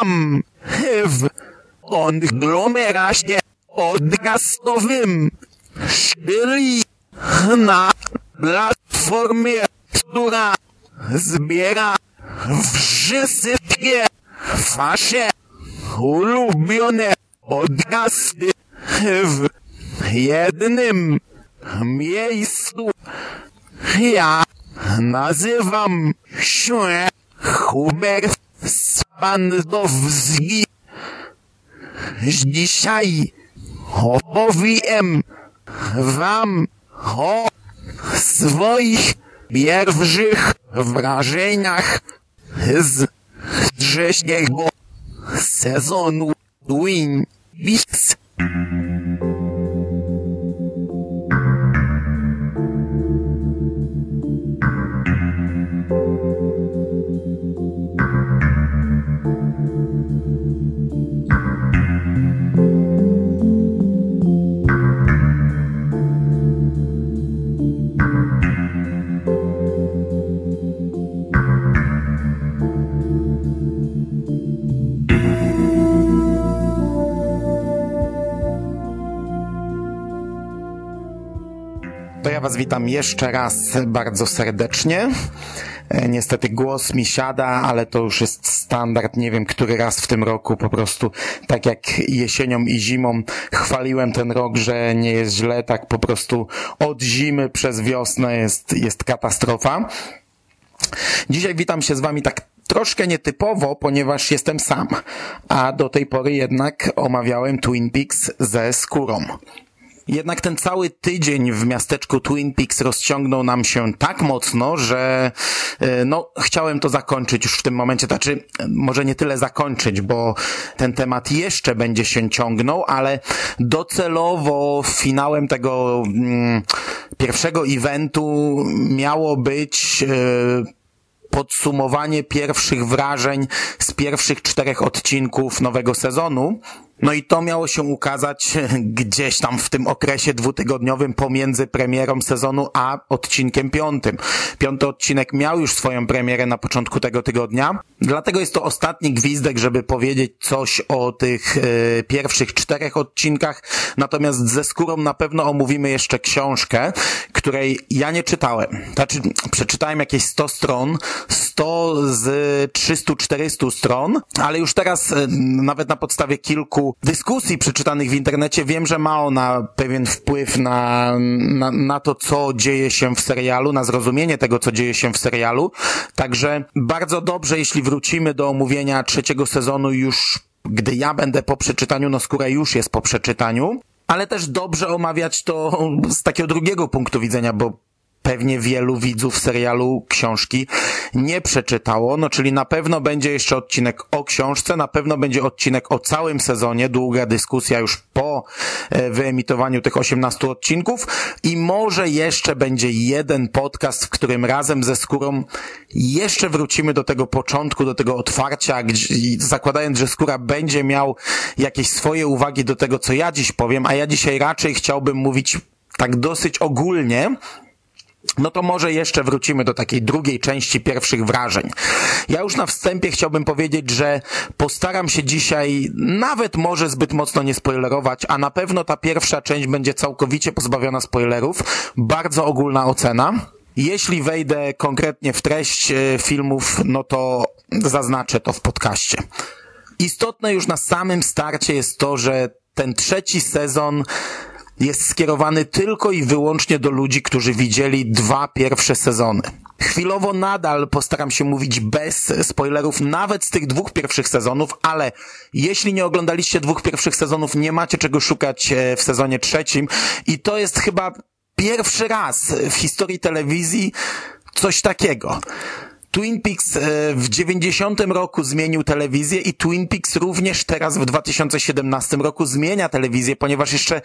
Witam w konglomeracie podcastowym, czyli na platformie, która zbiera wszystkie wasze ulubione podcasty w jednym miejscu. Ja nazywam się Hubert Spandowski. Dzisiaj opowiem wam o swoich pierwszych wrażeniach z trzeciego sezonu Twin Peaks. Was witam jeszcze raz bardzo serdecznie. E, Niestety głos mi siada, ale to już jest standard, nie wiem, który raz w tym roku po prostu, tak jak jesienią i zimą chwaliłem ten rok, że nie jest źle, tak po prostu od zimy przez wiosnę jest, jest katastrofa. Dzisiaj witam się z Wami tak troszkę nietypowo, ponieważ jestem sam, a do tej pory jednak omawiałem Twin Peaks ze skórą. Jednak ten cały tydzień w miasteczku Twin Peaks rozciągnął nam się tak mocno, że e, no, chciałem to zakończyć już w tym momencie. Znaczy, może nie tyle zakończyć, bo ten temat jeszcze będzie się ciągnął, ale docelowo finałem tego mm, pierwszego eventu miało być e, podsumowanie pierwszych wrażeń z pierwszych czterech odcinków nowego sezonu. No i to miało się ukazać gdzieś tam w tym okresie dwutygodniowym pomiędzy premierą sezonu a odcinkiem piątym. Piąty odcinek miał już swoją premierę na początku tego tygodnia, dlatego jest to ostatni gwizdek, żeby powiedzieć coś o tych e, pierwszych czterech odcinkach. Natomiast ze skórą na pewno omówimy jeszcze książkę, której ja nie czytałem. Znaczy, przeczytałem jakieś 100 stron, 100 z 300-400 stron, ale już teraz e, nawet na podstawie kilku dyskusji przeczytanych w internecie wiem, że ma ona pewien wpływ na, na, na to, co dzieje się w serialu, na zrozumienie tego, co dzieje się w serialu. Także bardzo dobrze, jeśli wrócimy do omówienia trzeciego sezonu już, gdy ja będę po przeczytaniu, no skóra już jest po przeczytaniu. Ale też dobrze omawiać to z takiego drugiego punktu widzenia, bo pewnie wielu widzów serialu książki nie przeczytało, no czyli na pewno będzie jeszcze odcinek o książce, na pewno będzie odcinek o całym sezonie, długa dyskusja już po e, wyemitowaniu tych 18 odcinków. I może jeszcze będzie jeden podcast, w którym razem ze skórą jeszcze wrócimy do tego początku, do tego otwarcia, gdzie, zakładając, że skóra będzie miał jakieś swoje uwagi do tego, co ja dziś powiem, a ja dzisiaj raczej chciałbym mówić tak dosyć ogólnie, no to może jeszcze wrócimy do takiej drugiej części pierwszych wrażeń. Ja już na wstępie chciałbym powiedzieć, że postaram się dzisiaj nawet może zbyt mocno nie spoilerować, a na pewno ta pierwsza część będzie całkowicie pozbawiona spoilerów. Bardzo ogólna ocena. Jeśli wejdę konkretnie w treść e, filmów, no to zaznaczę to w podcaście. Istotne już na samym starcie jest to, że ten trzeci sezon jest skierowany tylko i wyłącznie do ludzi, którzy widzieli dwa pierwsze sezony. Chwilowo nadal postaram się mówić bez spoilerów, nawet z tych dwóch pierwszych sezonów, ale jeśli nie oglądaliście dwóch pierwszych sezonów, nie macie czego szukać e, w sezonie trzecim i to jest chyba pierwszy raz w historii telewizji coś takiego. Twin Peaks e, w 90 roku zmienił telewizję i Twin Peaks również teraz w 2017 roku zmienia telewizję, ponieważ jeszcze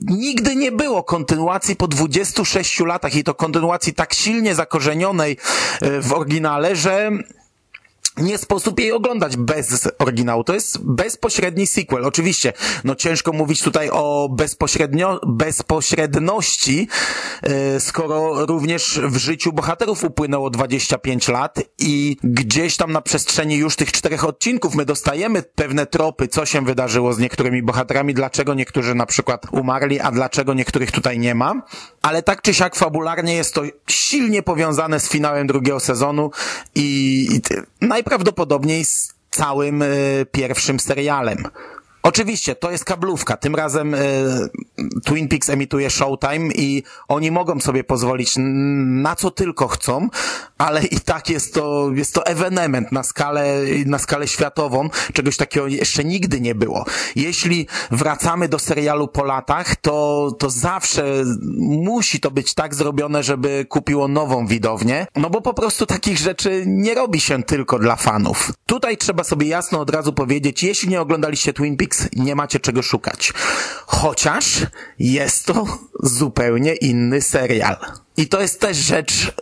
nigdy nie było kontynuacji po 26 latach i to kontynuacji tak silnie zakorzenionej e, w oryginale, że nie sposób jej oglądać bez oryginału. To jest bezpośredni sequel. Oczywiście, no ciężko mówić tutaj o bezpośrednio, bezpośredności, yy, skoro również w życiu bohaterów upłynęło 25 lat i gdzieś tam na przestrzeni już tych czterech odcinków my dostajemy pewne tropy, co się wydarzyło z niektórymi bohaterami, dlaczego niektórzy na przykład umarli, a dlaczego niektórych tutaj nie ma. Ale tak czy siak fabularnie jest to silnie powiązane z finałem drugiego sezonu i, i najprawdopodobniej z całym y, pierwszym serialem. Oczywiście, to jest kablówka. Tym razem y, Twin Peaks emituje Showtime i oni mogą sobie pozwolić na co tylko chcą, ale i tak jest to, jest to ewenement na skalę, na skalę światową. Czegoś takiego jeszcze nigdy nie było. Jeśli wracamy do serialu po latach, to, to zawsze musi to być tak zrobione, żeby kupiło nową widownię, no bo po prostu takich rzeczy nie robi się tylko dla fanów. Tutaj trzeba sobie jasno od razu powiedzieć, jeśli nie oglądaliście Twin Peaks, nie macie czego szukać. Chociaż jest to zupełnie inny serial. I to jest też rzecz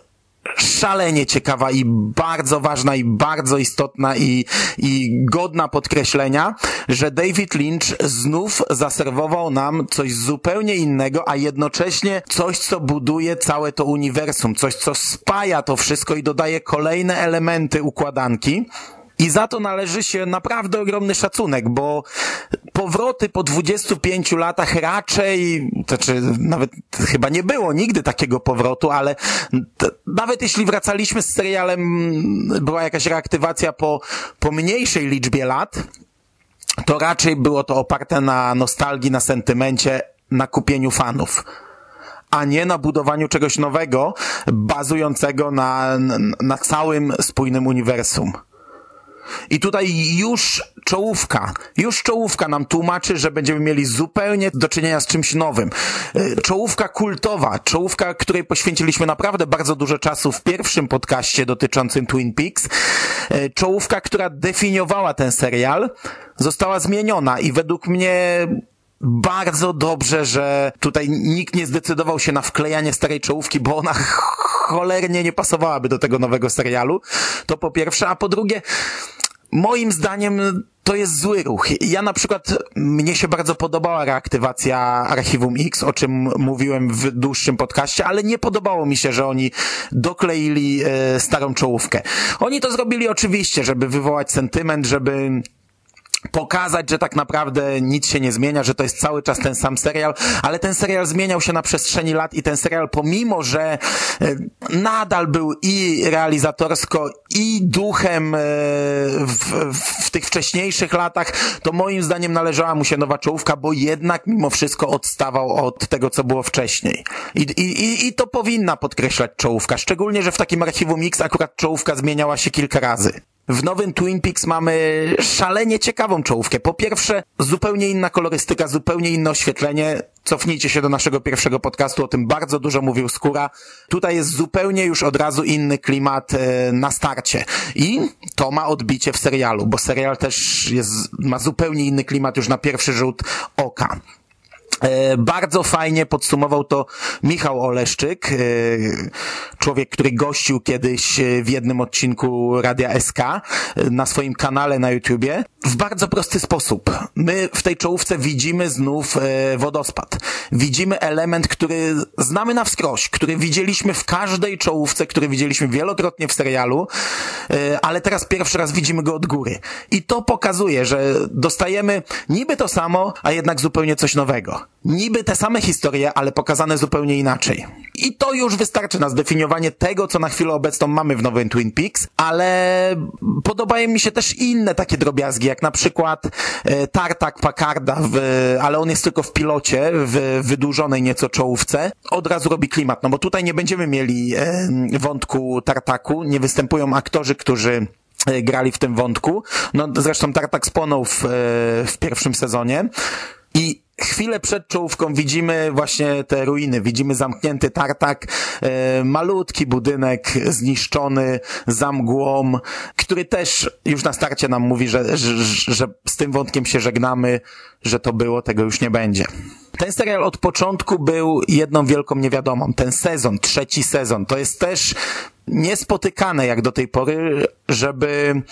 szalenie ciekawa i bardzo ważna i bardzo istotna i, i godna podkreślenia, że David Lynch znów zaserwował nam coś zupełnie innego, a jednocześnie coś, co buduje całe to uniwersum, coś, co spaja to wszystko i dodaje kolejne elementy układanki. I za to należy się naprawdę ogromny szacunek, bo powroty po 25 latach raczej, to znaczy nawet chyba nie było nigdy takiego powrotu, ale nawet jeśli wracaliśmy z serialem, była jakaś reaktywacja po, po mniejszej liczbie lat, to raczej było to oparte na nostalgii, na sentymencie, na kupieniu fanów a nie na budowaniu czegoś nowego, bazującego na, na całym spójnym uniwersum. I tutaj już czołówka, już czołówka nam tłumaczy, że będziemy mieli zupełnie do czynienia z czymś nowym. E, czołówka kultowa, czołówka, której poświęciliśmy naprawdę bardzo dużo czasu w pierwszym podcaście dotyczącym Twin Peaks. E, czołówka, która definiowała ten serial, została zmieniona i według mnie bardzo dobrze, że tutaj nikt nie zdecydował się na wklejanie starej czołówki, bo ona cholernie nie pasowałaby do tego nowego serialu. To po pierwsze, a po drugie, moim zdaniem to jest zły ruch. Ja na przykład, mnie się bardzo podobała reaktywacja Archiwum X, o czym mówiłem w dłuższym podcaście, ale nie podobało mi się, że oni dokleili e, starą czołówkę. Oni to zrobili oczywiście, żeby wywołać sentyment, żeby pokazać, że tak naprawdę nic się nie zmienia, że to jest cały czas ten sam serial, ale ten serial zmieniał się na przestrzeni lat i ten serial pomimo, że e, nadal był i realizatorsko i duchem e, w, w, tych wcześniejszych latach, to moim zdaniem należała mu się nowa czołówka, bo jednak mimo wszystko odstawał od tego, co było wcześniej. I, i, i to powinna podkreślać czołówka, szczególnie, że w takim archiwum Mix akurat czołówka zmieniała się kilka razy. W nowym Twin Peaks mamy szalenie ciekawą czołówkę. Po pierwsze, zupełnie inna kolorystyka, zupełnie inne oświetlenie. Cofnijcie się do naszego pierwszego podcastu, o tym bardzo dużo mówił Skóra. Tutaj jest zupełnie już od razu inny klimat e, na starcie. I to ma odbicie w serialu, bo serial też jest, ma zupełnie inny klimat już na pierwszy rzut oka. E, bardzo fajnie podsumował to Michał Oleszczyk, e, człowiek, który gościł kiedyś w jednym odcinku Radia SK e, na swoim kanale na YouTubie. W bardzo prosty sposób. My w tej czołówce widzimy znów wodospad. Widzimy element, który znamy na wskroś, który widzieliśmy w każdej czołówce, który widzieliśmy wielokrotnie w serialu, ale teraz pierwszy raz widzimy go od góry. I to pokazuje, że dostajemy niby to samo, a jednak zupełnie coś nowego. Niby te same historie, ale pokazane zupełnie inaczej. I to już wystarczy na zdefiniowanie tego, co na chwilę obecną mamy w nowym Twin Peaks, ale podobają mi się też inne takie drobiazgi, jak na przykład e, Tartak Pakarda, ale on jest tylko w pilocie, w wydłużonej nieco czołówce. Od razu robi klimat, no bo tutaj nie będziemy mieli e, wątku Tartaku, nie występują aktorzy, którzy e, grali w tym wątku. No zresztą Tartak spłonął w, w pierwszym sezonie. I chwilę przed czołówką widzimy właśnie te ruiny, widzimy zamknięty tartak, e, malutki budynek zniszczony za mgłą, który też już na starcie nam mówi, że, że, że z tym wątkiem się żegnamy, że to było, tego już nie będzie. Ten serial od początku był jedną wielką niewiadomą. Ten sezon, trzeci sezon, to jest też niespotykane jak do tej pory, żeby,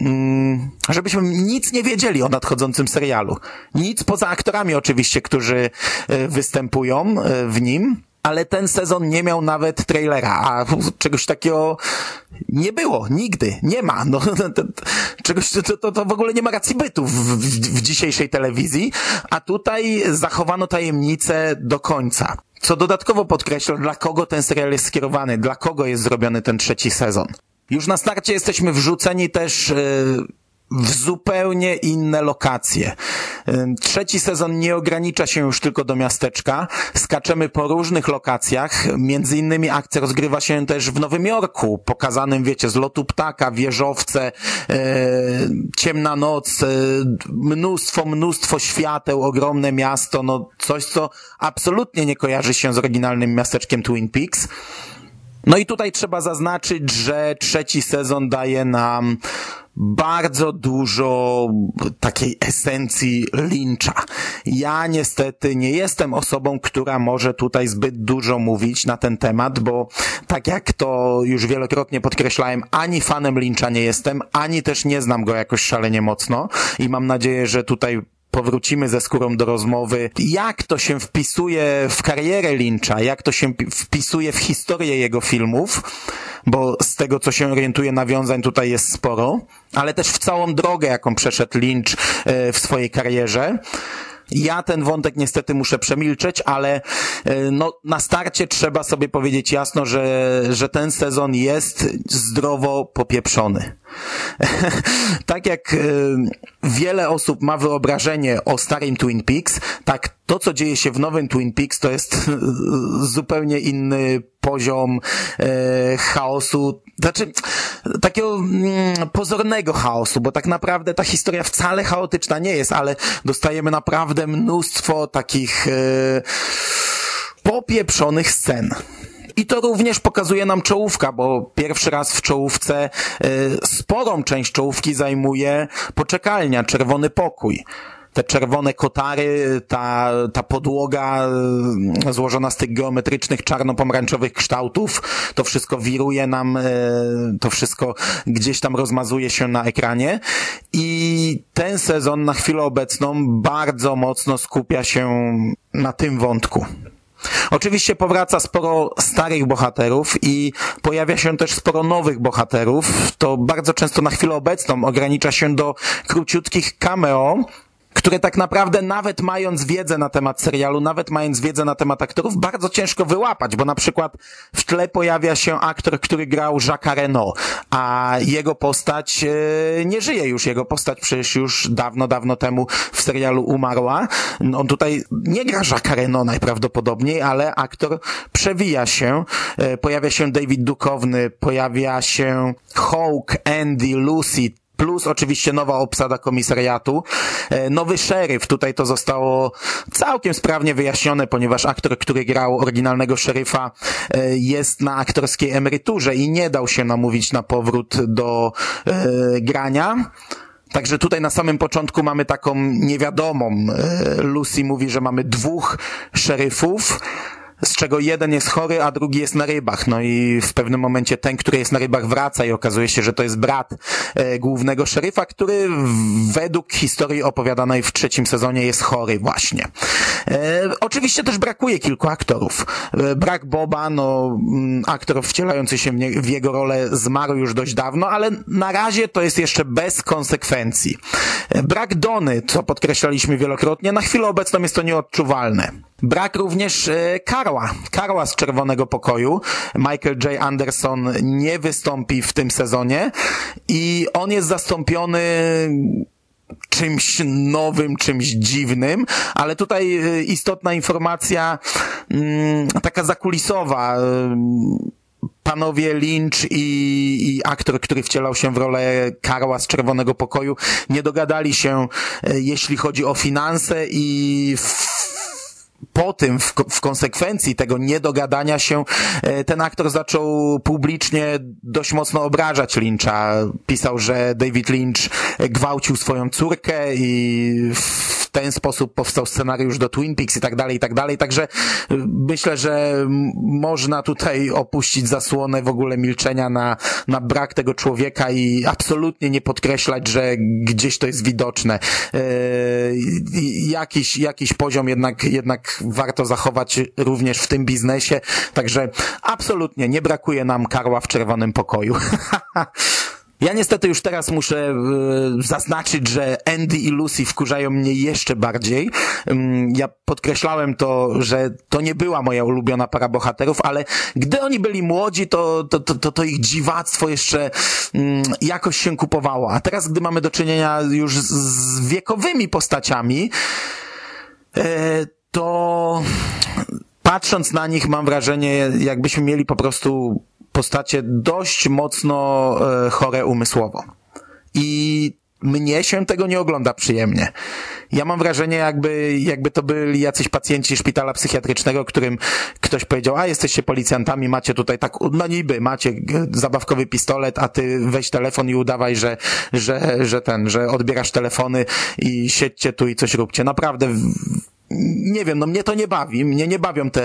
mm, żebyśmy nic nie wiedzieli o nadchodzącym serialu. Nic poza aktorami oczywiście, którzy e, występują e, w nim ale ten sezon nie miał nawet trailera, a czegoś takiego nie było, nigdy, nie ma. No, to, czegoś, to, to, w ogóle nie ma racji bytu w, w, w dzisiejszej telewizji, a tutaj zachowano tajemnicę do końca. Co dodatkowo podkreśla, dla kogo ten serial jest skierowany, dla kogo jest zrobiony ten trzeci sezon. Już na starcie jesteśmy wrzuceni też yy, w zupełnie inne lokacje. Trzeci sezon nie ogranicza się już tylko do miasteczka. Skaczemy po różnych lokacjach. Między innymi akcja rozgrywa się też w Nowym Jorku, pokazanym, wiecie, z lotu ptaka, wieżowce, e, ciemna noc, e, mnóstwo, mnóstwo świateł, ogromne miasto, no coś, co absolutnie nie kojarzy się z oryginalnym miasteczkiem Twin Peaks. No i tutaj trzeba zaznaczyć, że trzeci sezon daje nam bardzo dużo takiej esencji Lyncha. Ja niestety nie jestem osobą, która może tutaj zbyt dużo mówić na ten temat, bo tak jak to już wielokrotnie podkreślałem, ani fanem Lyncha nie jestem, ani też nie znam go jakoś szalenie mocno i mam nadzieję, że tutaj powrócimy ze skórą do rozmowy, jak to się wpisuje w karierę Lyncha, jak to się wpisuje w historię jego filmów, bo z tego, co się orientuje, nawiązań tutaj jest sporo, ale też w całą drogę, jaką przeszedł Lynch e, w swojej karierze. Ja ten wątek niestety muszę przemilczeć, ale e, no, na starcie trzeba sobie powiedzieć jasno, że, że ten sezon jest zdrowo popieprzony. tak jak e, wiele osób ma wyobrażenie o starym Twin Peaks, tak to, co dzieje się w nowym Twin Peaks, to jest zupełnie inny poziom e, chaosu, znaczy takiego mm, pozornego chaosu, bo tak naprawdę ta historia wcale chaotyczna nie jest, ale dostajemy naprawdę mnóstwo takich e, popieprzonych scen. I to również pokazuje nam czołówka, bo pierwszy raz w czołówce y, sporą część czołówki zajmuje poczekalnia, czerwony pokój te czerwone kotary, ta, ta podłoga e, złożona z tych geometrycznych czarno-pomarańczowych kształtów, to wszystko wiruje nam, e, to wszystko gdzieś tam rozmazuje się na ekranie i ten sezon na chwilę obecną bardzo mocno skupia się na tym wątku. Oczywiście powraca sporo starych bohaterów i pojawia się też sporo nowych bohaterów. To bardzo często na chwilę obecną ogranicza się do króciutkich cameo, które tak naprawdę nawet mając wiedzę na temat serialu, nawet mając wiedzę na temat aktorów, bardzo ciężko wyłapać, bo na przykład w tle pojawia się aktor, który grał Jacques Reno, a jego postać e, nie żyje już. Jego postać przecież już dawno, dawno temu w serialu umarła. On tutaj nie gra Jacques Reno najprawdopodobniej, ale aktor przewija się. E, pojawia się David Dukowny, pojawia się Hawk, Andy, Lucy, plus oczywiście nowa obsada komisariatu. E, nowy szeryf, tutaj to zostało całkiem sprawnie wyjaśnione, ponieważ aktor, który grał oryginalnego szeryfa e, jest na aktorskiej emeryturze i nie dał się namówić na powrót do e, grania. Także tutaj na samym początku mamy taką niewiadomą. Lucy mówi, że mamy dwóch szeryfów. Z czego jeden jest chory, a drugi jest na rybach. No i w pewnym momencie ten, który jest na rybach wraca i okazuje się, że to jest brat e, głównego szeryfa, który według historii opowiadanej w trzecim sezonie jest chory właśnie. E, oczywiście też brakuje kilku aktorów. E, brak Boba, no mm, aktor wcielający się w, nie, w jego rolę zmarł już dość dawno, ale na razie to jest jeszcze bez konsekwencji. E, brak Dony, co podkreślaliśmy wielokrotnie, na chwilę obecną jest to nieodczuwalne. Brak również e, Karła, Karła z Czerwonego Pokoju. Michael J. Anderson nie wystąpi w tym sezonie i on jest zastąpiony czymś nowym, czymś dziwnym, ale tutaj e, istotna informacja, mm, taka zakulisowa, panowie Lynch i, i aktor, który wcielał się w rolę Karła z Czerwonego Pokoju, nie dogadali się, e, jeśli chodzi o finanse i po tym, w, w, konsekwencji tego niedogadania się, e, ten aktor zaczął publicznie dość mocno obrażać Lyncha. Pisał, że David Lynch gwałcił swoją córkę i w ten sposób powstał scenariusz do Twin Peaks i tak dalej, i tak dalej. Także e, myślę, że można tutaj opuścić zasłonę w ogóle milczenia na, na brak tego człowieka i absolutnie nie podkreślać, że gdzieś to jest widoczne. E, jakiś, jakiś poziom jednak, jednak warto zachować również w tym biznesie. Także absolutnie nie brakuje nam Karła w czerwonym pokoju. Ja niestety już teraz muszę y, zaznaczyć, że Andy i Lucy wkurzają mnie jeszcze bardziej. Um, ja podkreślałem to, że to nie była moja ulubiona para bohaterów, ale gdy oni byli młodzi, to, to, to, to ich dziwactwo jeszcze um, jakoś się kupowało. A teraz, gdy mamy do czynienia już z, z wiekowymi postaciami, e, to patrząc na nich mam wrażenie, jakbyśmy mieli po prostu postacie dość mocno e, chore umysłowo. I mnie się tego nie ogląda przyjemnie. Ja mam wrażenie, jakby, jakby to byli jacyś pacjenci szpitala psychiatrycznego, którym ktoś powiedział, a jesteście policjantami, macie tutaj tak, no niby, macie zabawkowy pistolet, a ty weź telefon i udawaj, że, że, że ten, że odbierasz telefony i siedźcie tu i coś róbcie. Naprawdę nie wiem, no mnie to nie bawi, mnie nie bawią te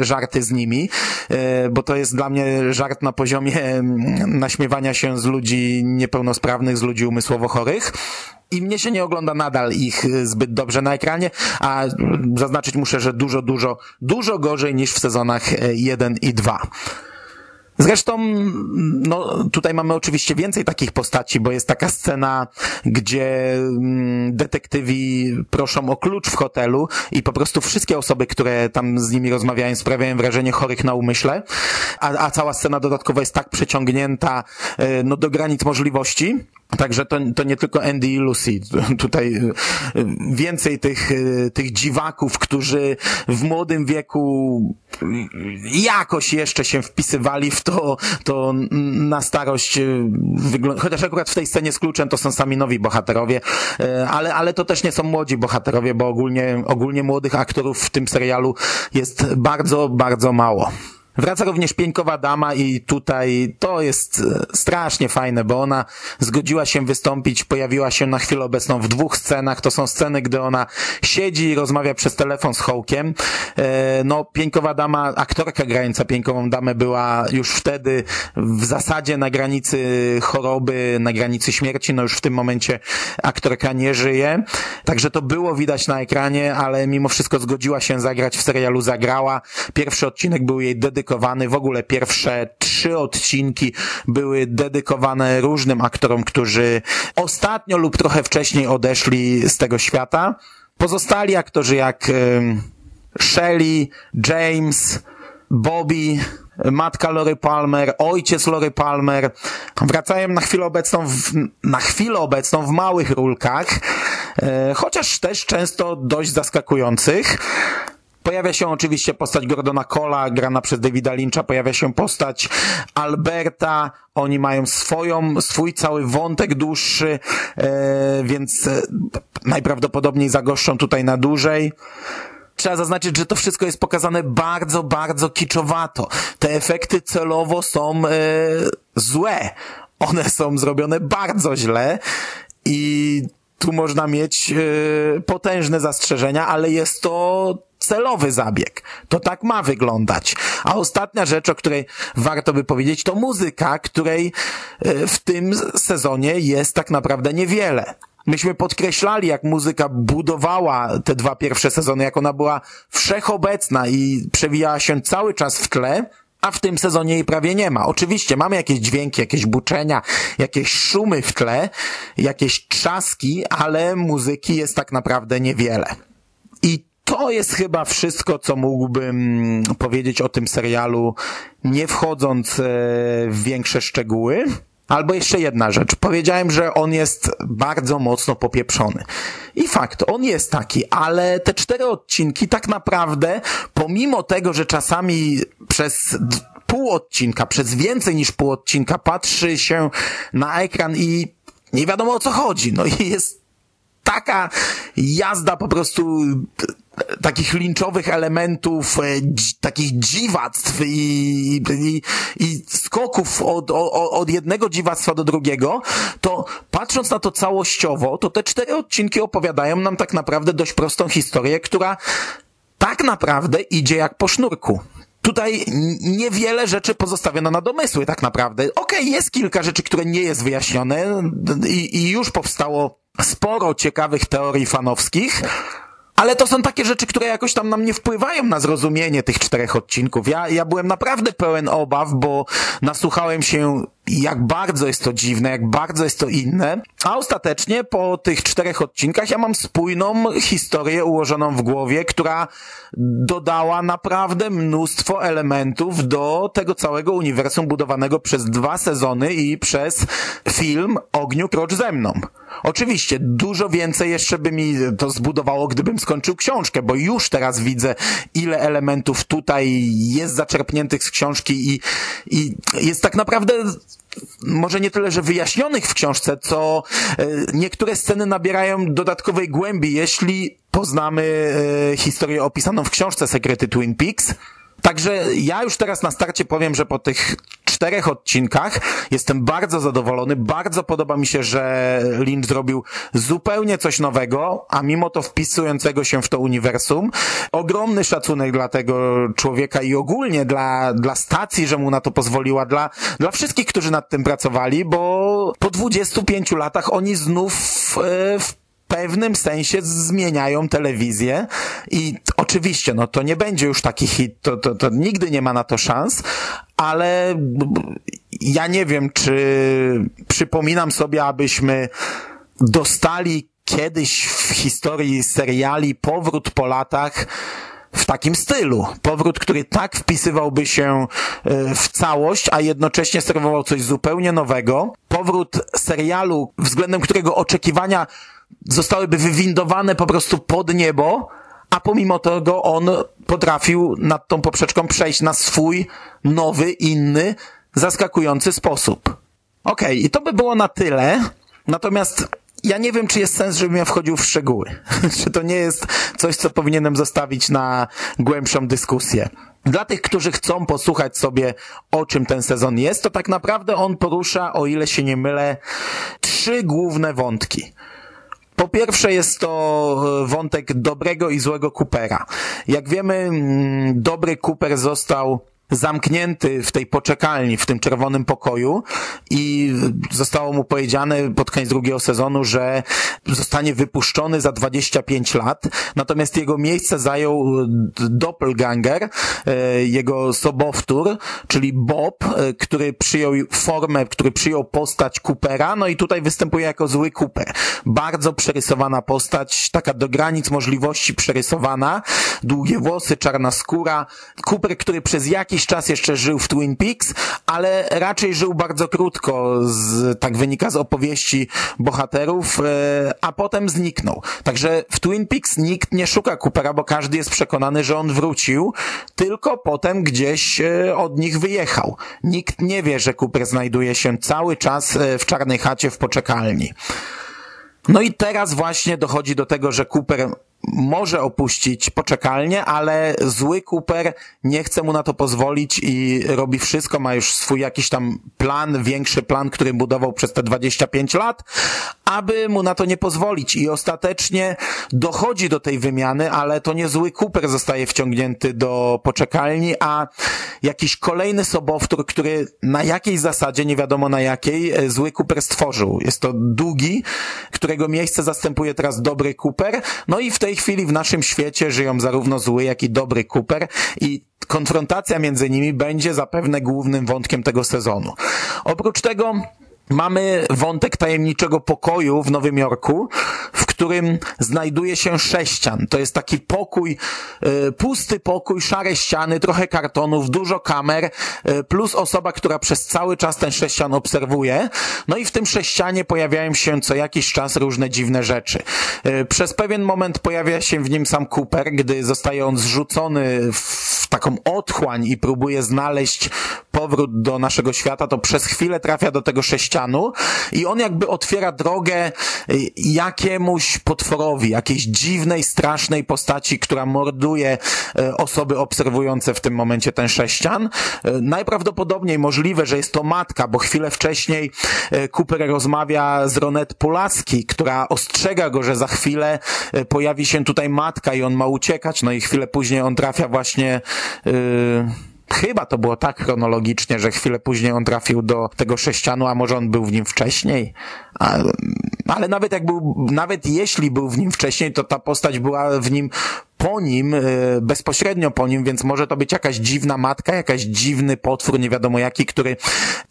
żarty z nimi, e, bo to jest dla mnie żart na poziomie mm, naśmiewania się z ludzi niepełnosprawnych, z ludzi umysłowo chorych. I mnie się nie ogląda nadal ich zbyt dobrze na ekranie, a zaznaczyć muszę, że dużo, dużo, dużo gorzej niż w sezonach 1 i 2. Zresztą, no, tutaj mamy oczywiście więcej takich postaci, bo jest taka scena, gdzie mm, detektywi proszą o klucz w hotelu i po prostu wszystkie osoby, które tam z nimi rozmawiają, sprawiają wrażenie chorych na umyśle, a, a cała scena dodatkowa jest tak przeciągnięta, e, no, do granic możliwości, Także to, to nie tylko Andy i Lucy. Tutaj e, więcej tych, e, tych dziwaków, którzy w młodym wieku jakoś jeszcze się wpisywali w to, to na starość e, wygląda, chociaż akurat w tej scenie z kluczem to są sami nowi bohaterowie, ale, ale to też nie są młodzi bohaterowie, bo ogólnie, ogólnie młodych aktorów w tym serialu jest bardzo, bardzo mało. Wraca również Pieńkowa Dama i tutaj to jest e, strasznie fajne, bo ona zgodziła się wystąpić, pojawiła się na chwilę obecną w dwóch scenach. To są sceny, gdy ona siedzi i rozmawia przez telefon z Hołkiem. E, no, Pieńkowa Dama, aktorka grająca Pieńkową Damę była już wtedy w zasadzie na granicy choroby, na granicy śmierci. No już w tym momencie aktorka nie żyje. Także to było widać na ekranie, ale mimo wszystko zgodziła się zagrać w serialu Zagrała. Pierwszy odcinek był jej dedykowany dedykowany, w ogóle pierwsze trzy odcinki były dedykowane różnym aktorom, którzy ostatnio lub trochę wcześniej odeszli z tego świata. Pozostali aktorzy jak Shelley, James, Bobby, matka Lory Palmer, ojciec Lory Palmer wracają na chwilę obecną w, na chwilę obecną w małych rulkach, e, chociaż też często dość zaskakujących. Pojawia się oczywiście postać Gordona Cola, grana przez Davida Lyncha, pojawia się postać Alberta, oni mają swoją, swój cały wątek dłuższy, e, więc e, najprawdopodobniej zagoszczą tutaj na dłużej. Trzeba zaznaczyć, że to wszystko jest pokazane bardzo, bardzo kiczowato. Te efekty celowo są e, złe. One są zrobione bardzo źle i tu można mieć e, potężne zastrzeżenia, ale jest to celowy zabieg. To tak ma wyglądać. A ostatnia rzecz, o której warto by powiedzieć, to muzyka, której e, w tym sezonie jest tak naprawdę niewiele. Myśmy podkreślali, jak muzyka budowała te dwa pierwsze sezony, jak ona była wszechobecna i przewijała się cały czas w tle, a w tym sezonie jej prawie nie ma. Oczywiście mamy jakieś dźwięki, jakieś buczenia, jakieś szumy w tle, jakieś trzaski, ale muzyki jest tak naprawdę niewiele. To jest chyba wszystko, co mógłbym powiedzieć o tym serialu, nie wchodząc e, w większe szczegóły. Albo jeszcze jedna rzecz. Powiedziałem, że on jest bardzo mocno popieprzony. I fakt, on jest taki, ale te cztery odcinki tak naprawdę, pomimo tego, że czasami przez pół odcinka, przez więcej niż pół odcinka patrzy się na ekran i nie wiadomo o co chodzi. No i jest taka jazda po prostu takich linczowych elementów, e, takich dziwactw i, i, i skoków od, od, jednego dziwactwa do drugiego, to patrząc na to całościowo, to te cztery odcinki opowiadają nam tak naprawdę dość prostą historię, która tak naprawdę idzie jak po sznurku tutaj niewiele rzeczy pozostawiono na domysły tak naprawdę. Okej, okay, jest kilka rzeczy, które nie jest wyjaśnione i, i już powstało sporo ciekawych teorii fanowskich, ale to są takie rzeczy, które jakoś tam nam nie wpływają na zrozumienie tych czterech odcinków. Ja, ja byłem naprawdę pełen obaw, bo nasłuchałem się jak bardzo jest to dziwne, jak bardzo jest to inne, a ostatecznie po tych czterech odcinkach ja mam spójną historię ułożoną w głowie, która dodała naprawdę mnóstwo elementów do tego całego uniwersum budowanego przez dwa sezony i przez film Ogniu Krocz ze mną. Oczywiście, dużo więcej jeszcze by mi to zbudowało, gdybym skończył książkę, bo już teraz widzę, ile elementów tutaj jest zaczerpniętych z książki i, i jest tak naprawdę może nie tyle, że wyjaśnionych w książce, co e, niektóre sceny nabierają dodatkowej głębi, jeśli poznamy e, historię opisaną w książce Sekrety Twin Peaks. Także ja już teraz na starcie powiem, że po tych czterech odcinkach jestem bardzo zadowolony. Bardzo podoba mi się, że Lynch zrobił zupełnie coś nowego, a mimo to wpisującego się w to uniwersum. Ogromny szacunek dla tego człowieka i ogólnie dla, dla stacji, że mu na to pozwoliła, dla, dla wszystkich, którzy nad tym pracowali, bo po 25 latach oni znów e, pewnym sensie zmieniają telewizję i oczywiście, no to nie będzie już taki hit, to, to, to nigdy nie ma na to szans, ale ja nie wiem, czy przypominam sobie, abyśmy dostali kiedyś w historii seriali powrót po latach w takim stylu. Powrót, który tak wpisywałby się e, w całość, a jednocześnie serwował coś zupełnie nowego. Powrót serialu, względem którego oczekiwania zostałyby wywindowane po prostu pod niebo, a pomimo tego on potrafił nad tą poprzeczką przejść na swój nowy, inny, zaskakujący sposób. Okej, okay, i to by było na tyle. Natomiast ja nie wiem, czy jest sens, żebym ja wchodził w szczegóły. czy to nie jest coś, co powinienem zostawić na głębszą dyskusję. Dla tych, którzy chcą posłuchać sobie, o czym ten sezon jest, to tak naprawdę on porusza, o ile się nie mylę, trzy główne wątki. Po pierwsze jest to e, wątek dobrego i złego Coopera. Jak wiemy, mm, dobry Cooper został zamknięty w tej poczekalni, w tym czerwonym pokoju i zostało mu powiedziane pod koniec drugiego sezonu, że zostanie wypuszczony za 25 lat, natomiast jego miejsce zajął doppelganger, e, jego sobowtór, czyli Bob, e, który przyjął formę, który przyjął postać Coopera, no i tutaj występuje jako zły Cooper. Bardzo przerysowana postać, taka do granic możliwości przerysowana, długie włosy, czarna skóra, Cooper, który przez jakiś jakiś czas jeszcze żył w Twin Peaks, ale raczej żył bardzo krótko, z, tak wynika z opowieści bohaterów, e, a potem zniknął. Także w Twin Peaks nikt nie szuka Coopera, bo każdy jest przekonany, że on wrócił, tylko potem gdzieś e, od nich wyjechał. Nikt nie wie, że Cooper znajduje się cały czas e, w czarnej chacie w poczekalni. No i teraz właśnie dochodzi do tego, że Cooper może opuścić poczekalnię, ale zły Cooper nie chce mu na to pozwolić i robi wszystko, ma już swój jakiś tam plan, większy plan, który budował przez te 25 lat, aby mu na to nie pozwolić i ostatecznie dochodzi do tej wymiany, ale to nie zły Cooper zostaje wciągnięty do poczekalni, a jakiś kolejny sobowtór, który na jakiej zasadzie, nie wiadomo na jakiej, e, zły Cooper stworzył. Jest to długi, którego miejsce zastępuje teraz dobry Cooper, no i w tej chwili w naszym świecie żyją zarówno zły, jak i dobry Cooper i konfrontacja między nimi będzie zapewne głównym wątkiem tego sezonu. Oprócz tego mamy wątek tajemniczego pokoju w Nowym Jorku, w którym znajduje się sześcian. To jest taki pokój, y, pusty pokój, szare ściany, trochę kartonów, dużo kamer, y, plus osoba, która przez cały czas ten sześcian obserwuje. No i w tym sześcianie pojawiają się co jakiś czas różne dziwne rzeczy. Y, przez pewien moment pojawia się w nim sam Cooper, gdy zostaje on zrzucony w taką otchłań i próbuje znaleźć powrót do naszego świata, to przez chwilę trafia do tego sześcianu i on jakby otwiera drogę jakiemuś potworowi, jakiejś dziwnej, strasznej postaci, która morduje e, osoby obserwujące w tym momencie ten sześcian. E, najprawdopodobniej możliwe, że jest to matka, bo chwilę wcześniej Cooper rozmawia z Ronet Pulaski, która ostrzega go, że za chwilę pojawi się tutaj matka i on ma uciekać, no i chwilę później on trafia właśnie yy, chyba to było tak chronologicznie, że chwilę później on trafił do tego sześcianu, a może on był w nim wcześniej. A, ale nawet jak był, nawet jeśli był w nim wcześniej, to ta postać była w nim po nim, e, bezpośrednio po nim, więc może to być jakaś dziwna matka, jakaś dziwny potwór, nie wiadomo jaki, który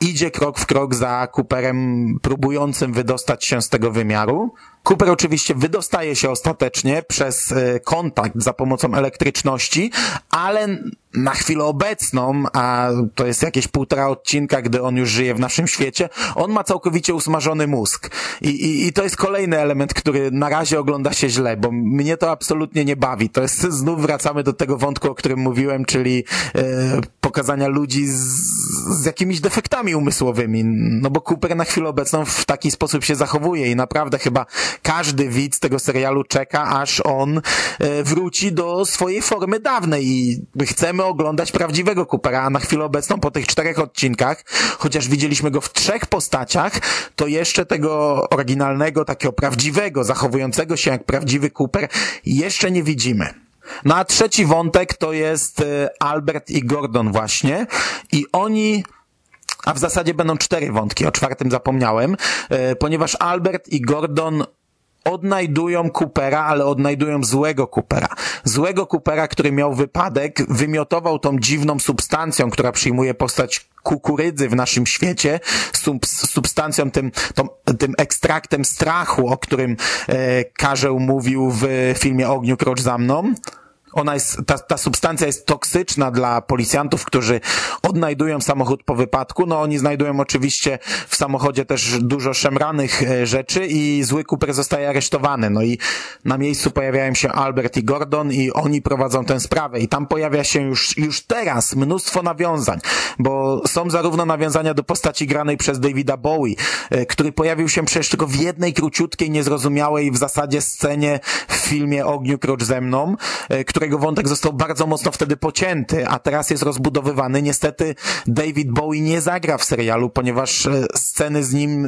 idzie krok w krok za Cooperem, próbującym wydostać się z tego wymiaru. Cooper oczywiście wydostaje się ostatecznie przez e, kontakt za pomocą elektryczności, ale na chwilę obecną, a to jest jakieś półtora odcinka, gdy on już żyje w naszym świecie, on ma całkowicie usmażony mózg. I, i, i to jest kolejny element, który na razie ogląda się źle, bo mnie to absolutnie nie bawi. To jest, znów wracamy do tego wątku, o którym mówiłem, czyli e, pokazania ludzi z, z jakimiś defektami umysłowymi. No bo Cooper na chwilę obecną w taki sposób się zachowuje i naprawdę chyba każdy widz tego serialu czeka, aż on e, wróci do swojej formy dawnej i chcemy oglądać prawdziwego Coopera, a na chwilę obecną po tych czterech odcinkach, chociaż widzieliśmy go w trzech postaciach, to jeszcze tego oryginalnego, takiego prawdziwego, zachowującego się jak prawdziwy Cooper jeszcze nie widzimy. No a trzeci wątek to jest e, Albert i Gordon właśnie i oni a w zasadzie będą cztery wątki, o czwartym zapomniałem, e, ponieważ Albert i Gordon odnajdują Coopera, ale odnajdują złego Coopera. Złego Coopera, który miał wypadek, wymiotował tą dziwną substancją, która przyjmuje postać kukurydzy w naszym świecie, sub, substancją tym, tą, tym ekstraktem strachu, o którym e, Karzeł mówił w filmie Ogniu Krocz za mną ona jest, ta, ta substancja jest toksyczna dla policjantów, którzy odnajdują samochód po wypadku. No oni znajdują oczywiście w samochodzie też dużo szemranych e, rzeczy i zły Cooper zostaje aresztowany. No i na miejscu pojawiają się Albert i Gordon i oni prowadzą tę sprawę i tam pojawia się już, już teraz mnóstwo nawiązań, bo są zarówno nawiązania do postaci granej przez Davida Bowie, e, który pojawił się przecież tylko w jednej króciutkiej, niezrozumiałej w zasadzie scenie w filmie Ogniu Krocz ze mną, który którego wątek został bardzo mocno wtedy pocięty, a teraz jest rozbudowywany. Niestety David Bowie nie zagra w serialu, ponieważ e, sceny z nim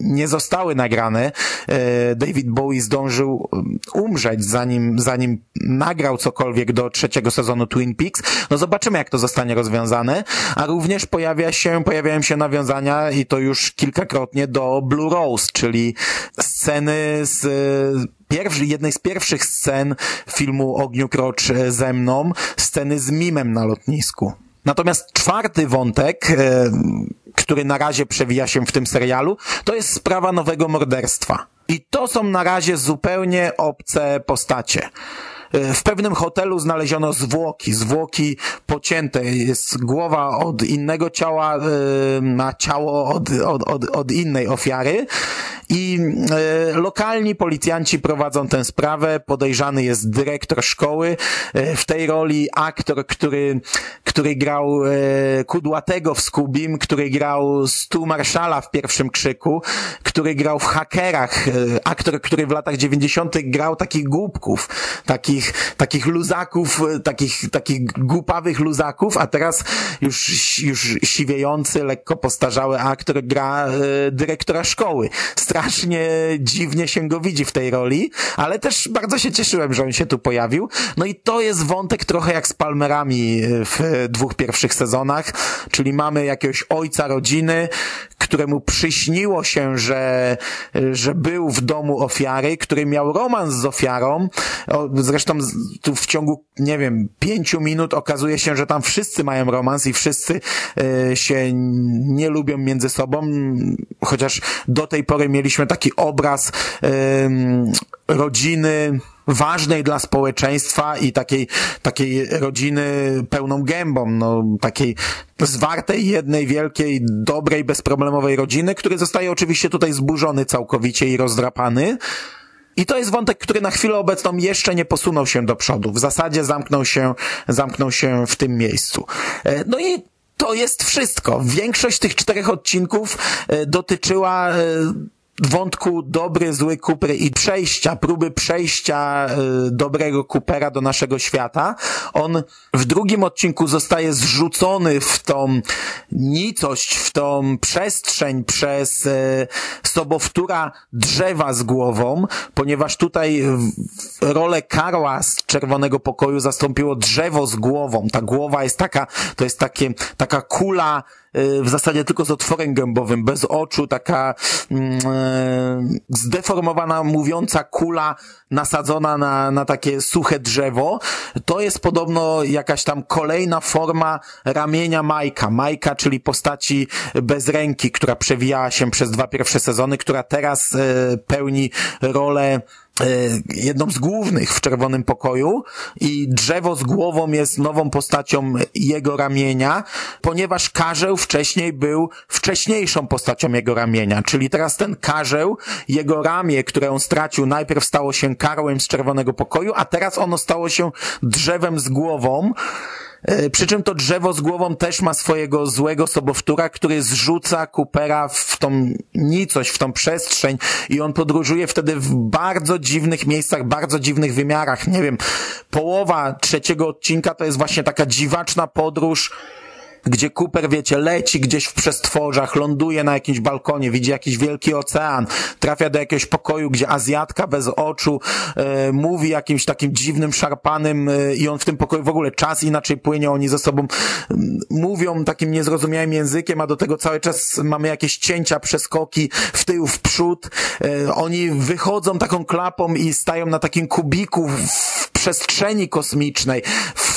nie zostały nagrane. E, David Bowie zdążył um, umrzeć zanim, zanim nagrał cokolwiek do trzeciego sezonu Twin Peaks. No zobaczymy jak to zostanie rozwiązane, a również pojawia się, pojawiają się nawiązania i to już kilkakrotnie do Blue Rose, czyli sceny z pierwszy, jednej z pierwszych scen filmu Ogniu Krocz e, ze mną, sceny z mimem na lotnisku. Natomiast czwarty wątek, e, który na razie przewija się w tym serialu, to jest sprawa nowego morderstwa. I to są na razie zupełnie obce postacie. E, w pewnym hotelu znaleziono zwłoki, zwłoki pocięte. Jest głowa od innego ciała na ciało od, od, od, od innej ofiary I e, lokalni policjanci prowadzą tę sprawę. Podejrzany jest dyrektor szkoły. E, w tej roli aktor, który, który grał e, Kudłatego w Skubim, który grał Stu Marszala w pierwszym krzyku, który grał w hakerach. Aktor, który w latach 90. grał takich głupków, takich, takich luzaków, takich, takich głupawych luzaków, a teraz już, już siwiejący, lekko postarzały aktor gra dyrektora szkoły. Strasznie dziwnie się go widzi w tej roli, ale też bardzo się cieszyłem, że on się tu pojawił. No i to jest wątek trochę jak z Palmerami e, w dwóch pierwszych sezonach, czyli mamy jakiegoś ojca rodziny, któremu przyśniło się, że, że był w domu ofiary, który miał romans z ofiarą. Zresztą tu w ciągu, nie wiem, pięciu minut okazuje się, że tam wszyscy mają romans i wszyscy e, się nie lubią między sobą, chociaż do tej pory mieliśmy taki obraz rodziny ważnej dla społeczeństwa i takiej, takiej rodziny pełną gębą, no, takiej zwartej, jednej wielkiej, dobrej, bezproblemowej rodziny, który zostaje oczywiście tutaj zburzony całkowicie i rozdrapany. I to jest wątek, który na chwilę obecną jeszcze nie posunął się do przodu. W zasadzie zamknął się, zamknął się w tym miejscu. E, No i to jest wszystko. Większość tych czterech odcinków e, dotyczyła e, wątku dobry, zły Cooper i przejścia, próby przejścia y, dobrego Coopera do naszego świata. On w drugim odcinku zostaje zrzucony w tą nicość, w tą przestrzeń przez y, sobowtóra drzewa z głową, ponieważ tutaj rolę Karła z Czerwonego Pokoju zastąpiło drzewo z głową. Ta głowa jest taka, to jest takie, taka kula w zasadzie tylko z otworem gębowym, bez oczu, taka mm, e, zdeformowana, mówiąca kula nasadzona na, na takie suche drzewo. To jest podobno jakaś tam kolejna forma ramienia Majka. Majka, czyli postaci bez ręki, która przewijała się przez dwa pierwsze sezony, która teraz e, pełni rolę jedną z głównych w Czerwonym Pokoju i drzewo z głową jest nową postacią jego ramienia, ponieważ Karzeł wcześniej był wcześniejszą postacią jego ramienia, czyli teraz ten Karzeł, jego ramię, które on stracił, najpierw stało się karłem z Czerwonego Pokoju, a teraz ono stało się drzewem z głową, E, Przy czym to drzewo z głową też ma swojego złego sobowtóra, który zrzuca Coopera w tą nicość, w tą przestrzeń i on podróżuje wtedy w bardzo dziwnych miejscach, bardzo dziwnych wymiarach. Nie wiem, połowa trzeciego odcinka to jest właśnie taka dziwaczna podróż gdzie Cooper, wiecie, leci gdzieś w przestworzach, ląduje na jakimś balkonie, widzi jakiś wielki ocean, trafia do jakiegoś pokoju, gdzie Azjatka bez oczu e, mówi jakimś takim dziwnym, szarpanym e, i on w tym pokoju w ogóle czas inaczej płynie, oni ze sobą mm, mówią takim niezrozumiałym językiem, a do tego cały czas mamy jakieś cięcia, przeskoki w tył, w przód. E, oni wychodzą taką klapą i stają na takim kubiku w przestrzeni kosmicznej, w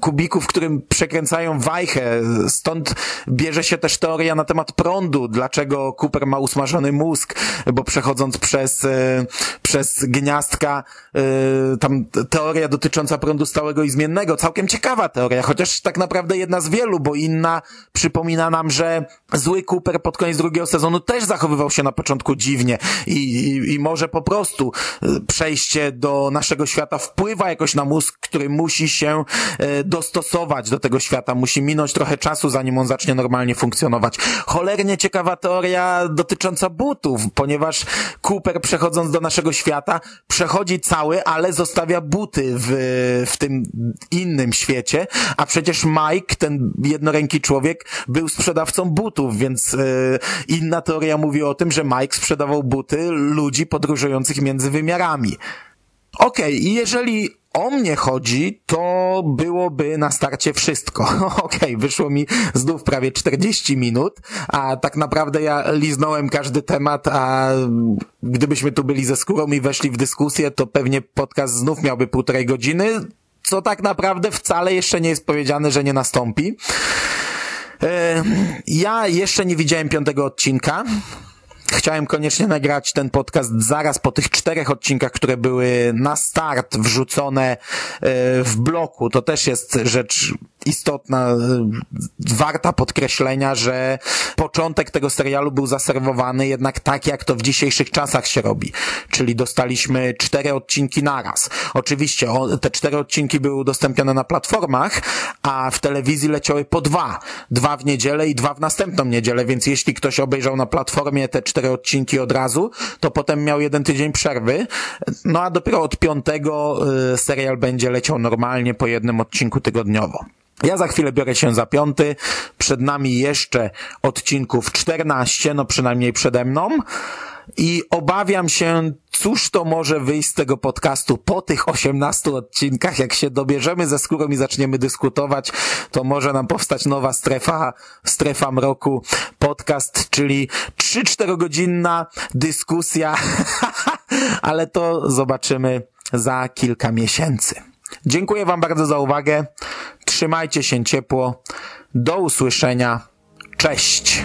kubiku, w którym przekręcają wajchę. Stąd bierze się też teoria na temat prądu, dlaczego Cooper ma usmażony mózg, bo przechodząc przez, e, przez gniazdka, e, tam teoria dotycząca prądu stałego i zmiennego. Całkiem ciekawa teoria, chociaż tak naprawdę jedna z wielu, bo inna przypomina nam, że zły Cooper pod koniec drugiego sezonu też zachowywał się na początku dziwnie i, i, i może po prostu e, przejście do naszego świata wpływa jakoś na mózg, który musi się dostosować do tego świata, musi minąć trochę czasu, zanim on zacznie normalnie funkcjonować. Cholernie ciekawa teoria dotycząca butów, ponieważ Cooper przechodząc do naszego świata przechodzi cały, ale zostawia buty w, w tym innym świecie, a przecież Mike, ten jednoręki człowiek, był sprzedawcą butów, więc e, inna teoria mówi o tym, że Mike sprzedawał buty ludzi podróżujących między wymiarami. Okej, i jeżeli o mnie chodzi, to byłoby na starcie wszystko. Okej, wyszło mi znów prawie 40 minut, a tak naprawdę ja liznąłem każdy temat, a gdybyśmy tu byli ze skórą i weszli w dyskusję, to pewnie podcast znów miałby półtorej godziny, co tak naprawdę wcale jeszcze nie jest powiedziane, że nie nastąpi. E, Ja jeszcze nie widziałem piątego odcinka. Chciałem koniecznie nagrać ten podcast zaraz po tych czterech odcinkach, które były na start wrzucone e, w bloku. To też jest rzecz istotna, e, warta podkreślenia, że początek tego serialu był zaserwowany jednak tak, jak to w dzisiejszych czasach się robi. Czyli dostaliśmy cztery odcinki naraz. Oczywiście o, te cztery odcinki były udostępnione na platformach, a w telewizji leciały po dwa. Dwa w niedzielę i dwa w następną niedzielę, więc jeśli ktoś obejrzał na platformie te cztery odcinki od razu, to potem miał jeden tydzień przerwy. No a dopiero od piątego y, serial będzie leciał normalnie po jednym odcinku tygodniowo. Ja za chwilę biorę się za piąty. Przed nami jeszcze odcinków 14, no przynajmniej przede mną. I obawiam się, cóż to może wyjść z tego podcastu po tych 18 odcinkach. Jak się dobierzemy ze skórą i zaczniemy dyskutować, to może nam powstać nowa strefa, strefa mroku podcast, czyli 3-4 godzinna dyskusja, ale to zobaczymy za kilka miesięcy. Dziękuję Wam bardzo za uwagę. Trzymajcie się ciepło. Do usłyszenia. Cześć.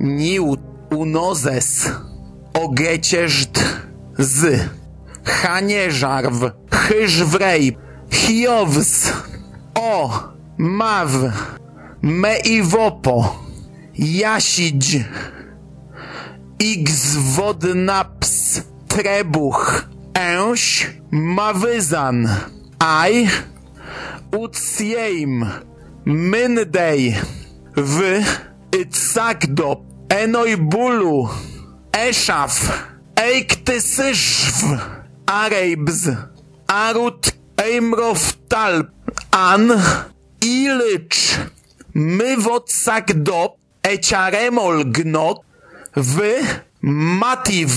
Niu unozes ogecieżd z. Chanieżarw chyżwrej. Hiows o maw. Meiwopo jasidź x wodnaps trebuch. Ęś mawyzan. Aj ucjejm myndej w Enoibulu, Eszaf, Eiktysyszw, Areibz, Arut, Eimroftal, An, Ilycz, Mywotsakdo, Eciaremol Gnot, w Mativ,